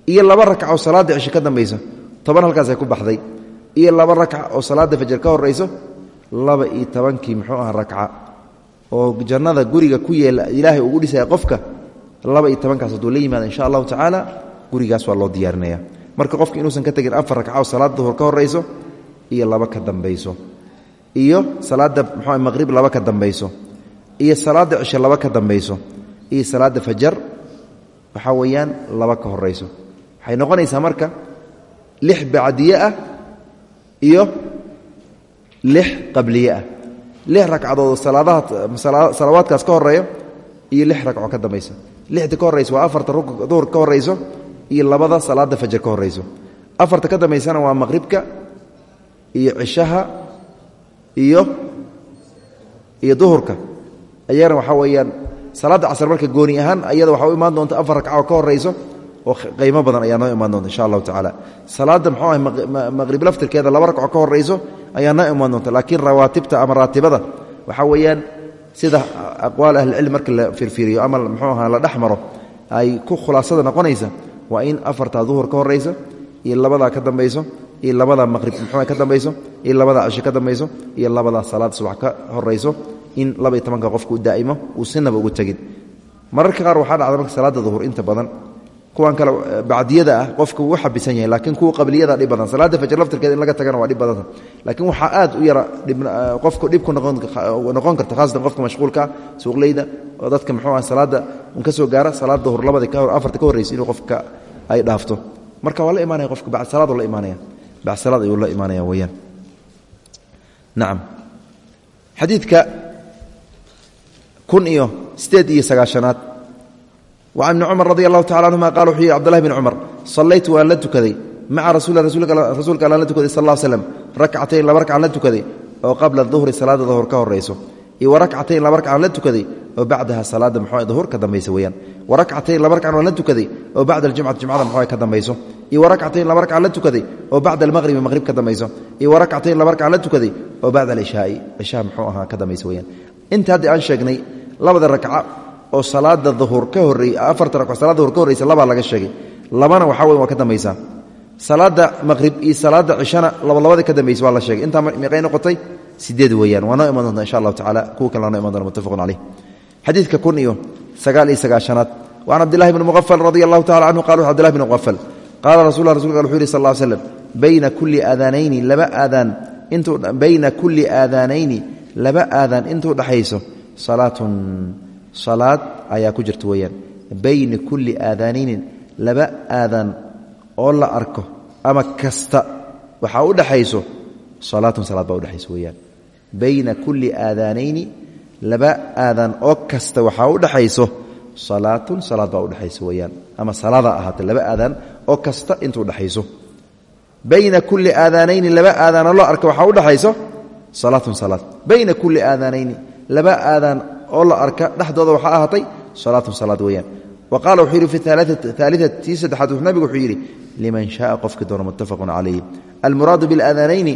iyo laba ragca oo salaada cisho ka dambayso toban halkaasay ku baxday iyo laba ragca oo salaada fajar ka horayso laba iyo tobankii muxuu aha ragca oo jannada guriga ku yeela ilaahay ugu dhisaya qofka laba iyo tobankaas la yimaada insha allahu tacaala gurigaas waa loo diyaarinaya marka qofka inuusan ka tegin afar ragca oo salaada duhur ka horayso iyo laba ka dambayso iyo salaada muxuu maqhrib laba ka dambayso iyo salaada cishe laba ka dambayso iyo salaada fajar waxaa weeyaan laba ka horayso waxay noqonaysaa marka lix bacdiye ah iyo lix qabliye ah lix ragcadood salawaadkaas ka horeeyo iyo lix ragco ka dambaysa. Lixda ka horaysa waa afarta duhur ka horayso iyo labada salaada fajar ka horayso afarta ka dambaysana waa maqhribka iyo cishaha iyo iyo duhurka. Ayagana waxaa weeyaan salaadda casar marka gooni ahaan ayada waxaa u imaan doonta afar ragcoo ka horayso oo qiimo badan ayaa noo imaan doonta insha allahu tacaala. Salaadda muxuu ahay maqhrib laftirkeeda laba ragco ka horayso ayaa noo imaan doonta laakiin rawaatibta ama raatibada waxaa weeyaan sida aqwaal ahlicilm marka la firfiriyo ama muxuu ahaa la dhex maro ay ku khulaasada noqonaysa waa in afartaa duhur ka horayso iyo labadaa ka dambayso iyo labadaa maqhrib muxuu ka dambayso iyo labadaa cisho ka dambayso iyo labadaa salaad subax ka horayso in laba tobanka qofku daa'imo uu sinaba ugu tegin mararka qaar waxaa dhacda marka salaada duhur inta badan kuwan kale bacdiyada ah qofka wuu xabisan yahay laakiin kuwa qabliyada dhib badan. Salaada fajr laftirkeeda in laga tagana waa dhib badanta laakiin waxaa aad u yara qofku dhib ku noqon karta khaasatan qofka mashquulka suuqleyda oo dadka muxuu ah salaada un ka soo gaara salaada duhur labada afarta ka horraysa inuu qofka ay dhaafto. Marka waa la imaanaya qofka bacd salaaduu la imaanaya. Bacd salaad ayuu la imaanaya weeyaan. Nacam xadiidka kun iyo sideed iyo sagaashanaad wacan bni cumar radi allahu tacala anhuma qal wuxuu yidhi cbdullahi bn cumar sallaytu waan la tukaday. Maca rasuulka allaan la tukaday sal l slem rakcatayn laba rakcaan la tukaday oo qabla duhri salaada duhur ka horayso iyo warakcatayn laba rakcaan la tukaday oo bacdaha salaada mxu duhur ka dambaysa weyaan warakcatayn laba rakcaan waan la tukaday oo bacda aljumcati jumcada mxu ka dambayso. Iyo warakcatayn laba rakcaan la tukaday oo bacda almaqribi maqrib ka dambayso. Iyo warakcatayn laba oo salaada duhur ka horey afarta ragco salaada duhur ka horreysa labaa laga sheegay. Labana waxaa waa ka dambaysaa salaada maqhrib iyo salaada cishana labalabada ka dambaysa waa la sheegay. Intaa meeqay noqotay? Sideed weeyaan. Waa noo iman insha allahu tacala kuwa kale waa noo iman doona muttafaqun caleyh xadiidka kun iyo sagaal iyo sagaashanaad. Wa can cabdillahi bni muqafal radia allahu tacala canhu qala cbdillahi bni muqafal qaala rasul la rasulka slam bayna kulli aadaanayni laba aadaan intuu bayna kulli aadaanayni laba aadaan intuu dhexayso salaatun salaad ayaa ku jirta weeyaan. Bayna kulli aadaanaynin laba aadaan oo la arko ama kasta waxaa u dhexayso salaatun salaad baa udhexayso weeyaan. Bayna kulli aadaanayni laba aadaan oo kasta waxaa u dhexayso salaatun salaad baa udhexayso weeyaan. Ama salaadaa ahaatee laba aadaan oo kasta intuu dhexayso bayna kulli aadaanayni laba aadaanoo la arko waxaa u dhexayso salaatun salaad. Bayna kulli aadaanayni laba aadaan oo la arka dhexdooda waxaa ahaatay salaatun salaad weeyaan. Wa qaala fi aaliai tii saddexaad wuxuu nabigu wuxuu liman shaaa qofkii doono muttafaqun calayh almuraadu biاlaadaanayni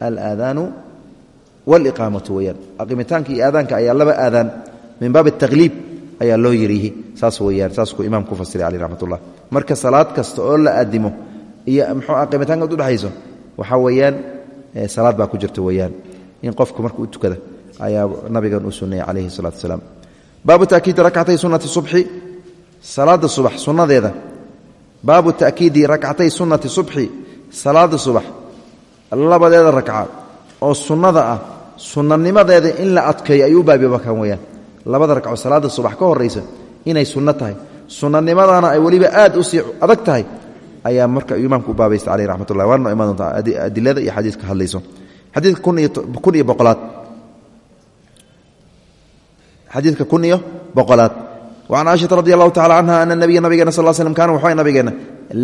alaadaanu waliqaamatu weyaan aqimitaanka iyo aadaanka ayaa laba aadaan. Min baab ataqliib ayaa loo yirihi saas weyaan saasku imaam ku fasiray caleh raxmat marka salaad kasta oo la aadimo iyo mxuu aqimitaanka udhexayso waxaa weeyaan eh, salaad baa ku jirta weyaan in qofku marka u ayaa nabigan uu suneeyey calayhi salaatu wasalaam baabu takiidi rakcatay sunati subxi salaada subax sunnadeeda. Baabu takiidi rakcatay sunnati subxi salaada subax labadeeda rakca oo sunnada ah sunnanimadeeda in la adkeeyo ayuu u baabiba kan weyaan labada ragco salaada subax ka horaysa inay sunno tahay. Sunnanimadana ay weliba aad u sii adag tahay ayaa marka imaamku u baabaysta caleyh raxmatullah waana imaan doontaa adilada iyo xadiiska hadlayso. Xadiidka kun iyo boqolaad xadiidka kun iyo boqolaad. Wacan caaishata radi allahu tacala canha ana nabiya nabigeena sal slm kaana waxaa nabigeenna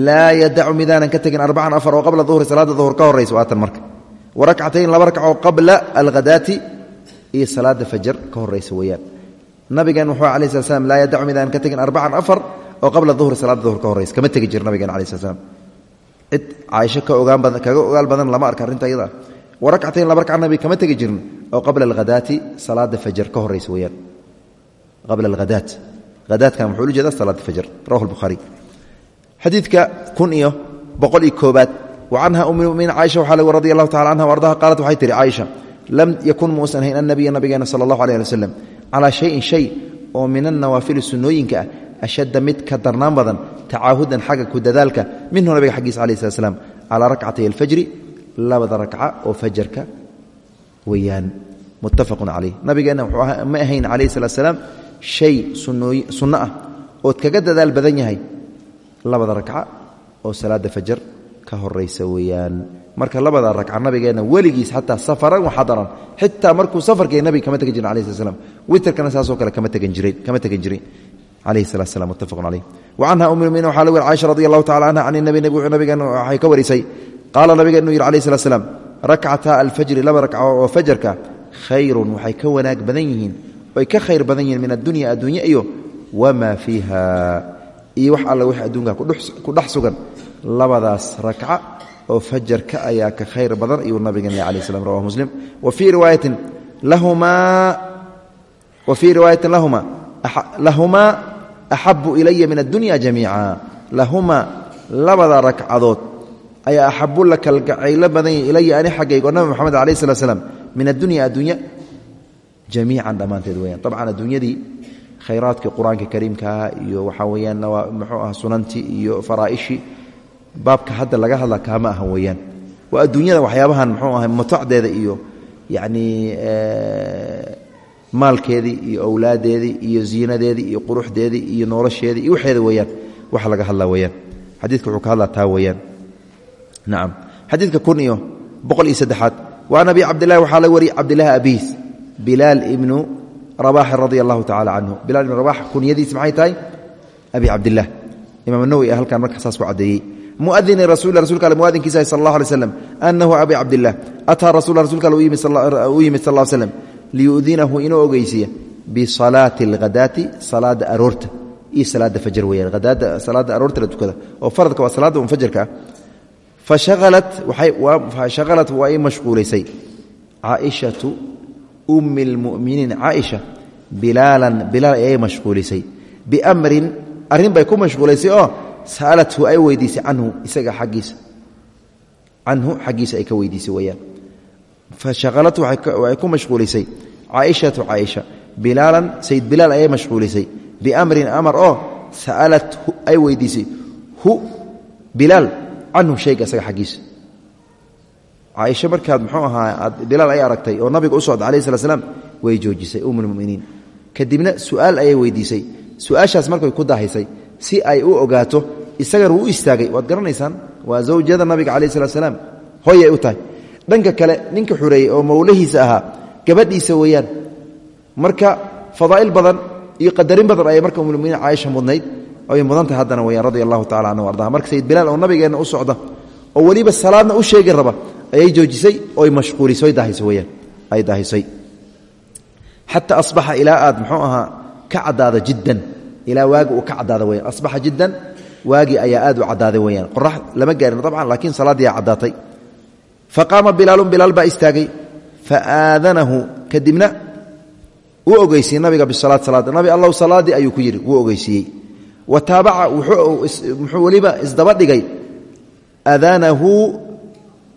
laa yadacu midaanan ka tegin arbacan afar oo qabla duhri salaada duhur ka horaysa waatan marka. Wa rakcatayn laba rakcoo qabla alghadaati iyo salaada fajar ka horaysa weeyaan. Nabigeen wuxuu alai slat slam laa yadacu midaanan ka tegin arbacan afar oo qabla duhri salaada duhur ka horaysa kama tegi jir nabigeena alai slat slam cid caaisho ka ogaan badan kaga ogaal badan lama arka arrinta iyada wa rakcatayn laba rakca nabi kama tegi jirin oo qabla alghadaati salaada fajar ka horaysa weeyaan qabla alghadaat. Hadaadkan wuxuu ula jeeda salaad fajr. Rawahu lbukhaari xadiidka kun iyo boqol iyo koobaad wa canha um muminiin caaisha waxaa lagu radi allahu tacala canha ardaha qaalat waxay tihi caaisha lam yakun muusan hayn annabiya nabigeena sala allahu aleh ali waslem calaa shayin shay oo min annawaafili sunnooyinka ah ashadda mid ka darnaan badan tacaahudan xagga ku dadaalka minhu nabiga xaggiisa alayh slat slam calaa rakcatay alfajri labada rakca oo fajarka weeyaan. Muttafaqun calayh nabigeenna wuxuu ma ahayn calayh salat slaam shay sunno ah ood kaga dadaal badan yahay labada rakca oo salaada fajar ka horaysa weeyaan. Marka labada rakca nabigeenna weligiis xataa safaran waxadaran xitaa markuu safarkay nabiga kama tegan jirin alayh slat slam witerkana saasoo kale kama tegan jirin alayhi salat slam muttafaqun calayh wa canha um lmuminiin waxaa lagu yiri caaisha radi allahu tacala canha can nabi nabigeena waxay ka warisay. Qaala nabigeenu yidhi alayh slat slam rakcata alfajri laba rakca wanaag badan way ka khayr badan yihiin min addunya adduunye iyo wamaa fiiha. Iyo wax alla wix adduunka ku dhex sugan labadaas rakca oo fajarka ayaa ka khayr badan ayuu nabigan leh alayh slam rawahu muslim. Wa fii riwaayatin lahumaa lahumaa axabu ilaya min addunya jamiica. Lahumaa labada rakcadood ayaa axabu la kalgacaylo badan ilaya ani xaggaygo nabi moxamed alayh slat min addunya addunya jamiican dhammaanteed weyaan dabcan adduunyadii khayraadkii qur'aanka kariimkaa iyo waxaa weyaan muxuu ah sunantii iyo faraaishii baabka hadda laga hadla kaama ahan weeyaan. Waa adduunyada waxyaabahan muxuu ahay matacdeeda iyo yacni maalkeedii iyo owlaadeedii iyo ziinadeedii iyo quruxdeedii iyo nolosheedii iyo waxeeda weeyaan waxa laga hadla weeyaan. Xadiidka wuxuu ka hadlaa taa weeyaan. Nacam xadiidka kun iyo boqol iyo saddexaad. Waan abi cabdillahi waxaa laga wariyay cabdillahi abiis bilaal ibnu rabaxin radia allahu tacala canhu bilal ibnu rabax kunyadiis maxay tahay? Abi cabdilah imaam nawowi a halkan marka saas ku caddeeyey. Muadini rasul rasulka ale muadinkiisa sal allah alay slam anahu abi cabdilah ataa rasul rasulka ale u yimid sal l slem liyudinahu inuu ogeysiiya bisalaati alghadaati salaada aroorta. Iyo salaada fajar weyaan hadaada salaada aroorta la tukada. Oo faradka waa salaada un fajarka ah. Fashaqalat waa i mashquulaysay. Caaishatu ummi lmuminiin caaisha bilaalan bilaal ayay mashquulisay. Biamrin arrin bay ku mashquulaysay oo sa'alathu ay weydiisay canhu isaga xaggiisa. Canhu xaggiisa ay ka weydiisay weyaan fashaqalathu waxay ku mashquulisay. Caaishatu caaisha bilaalan sayid bilaal ayay mashquulisay. Biamrin amar oo sa'alathu ay weydiisay. Hu bilaal canhu shayga isaga xaggiisa caaisha markaad muxuu ahaa bilaal ay aragtay oo nabiga u socda alayh slat slam way joojisay ummulmuminiin kadibna su'aal ayay weydiisay. Su'aashaas markay ku daahisay si ay u ogaato isagana wuu istaagay. Waad garanaysaan waa zawjada nabiga calayh slat slaam hoyay u tahay. Dhanka kale ninka xureeyey oo mowlahiisa ahaa gabadhiisa weeyaan marka fadaa'il badan iyo qadarin badan ayay marka ummulmuminiin caaisha mudnayd. Ay mudantahay haddana weyaan radia allahu tacala canhu ardaha. Marka sayid bilaal oo nabigeenna u socda oo weliba salaadna u sheegi raba ayay joojisay oy mashquulisay daahisay weyaan ay daahisay. Xata asbaxa ilaa aad muxuu ahaa ka caddaada jiddan. Ilaa waagi uu ka caddaada weyaan asbaxa jiddan waagii ayaa aad u caddaaday weyaan qorax lama gaarin dabcan laakiin salaaddii caddaatay. Fa qaama bilaalun bilaal baa istaagay. Fa aadanahu kadibna uu ogeysiiyey nabiga bisalaad salaada nabi allow salaadii ayuu ku yidhi wuu ogeysiiyey. Wa taabaca muxuu weliba isdaba dhigay. Aadaanahu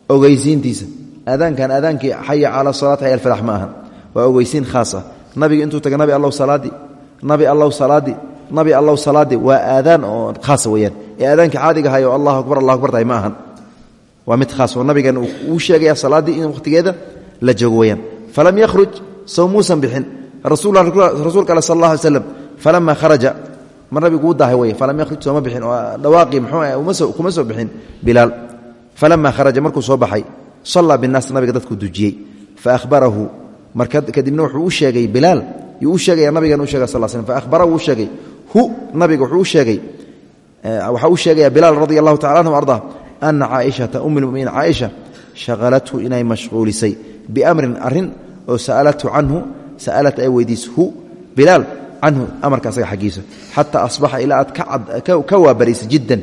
ogeysiintiisa. Aadaankan aadaankii xaya cala salaat xay alfalax ma waa ogeysiin khaas ah. Nabiga intuu taga nabi allow salaadii nabi allow salaadii nabi allow salaadii waa aadaan oo khaasa weyaan ee aadaankii caadiga ahay oo allahu akbar allah akbar tahay ma waa mid khaas oo nabigan uu sheegaya salaaddii in wakhtigeeda la joogo weyaan falam yakhruj sow muusan bixin rasuulka ale sal allah alay slam kharaja. Mar nabigu uu daahay wey falam yakhruj sooma bixin. Oo dhawaaqii muxuu kuma soo bixin bilaal falama kharaja markuu soo baxay sallaa binnaas nabiga dadkuu dujiyey faahbarahu marka kadibna wuxuu u sheegay bilaal yuu u sheegaya nabigan u shegay sal slm faahbarahu uu sheegay hu nabiga wuxuu u sheegay waxaa u sheegaya bilaal radi allahu anhu arda ana caaishata um lmuminiin caaisha shaqalathu inay mashquulisay biamrin arrin oo sa'alathu canhu sa'alat ay weydiis hu bilaal amarka asaga xaggiisa xataa asbaxa ilaa aad ka waabariysay jiddan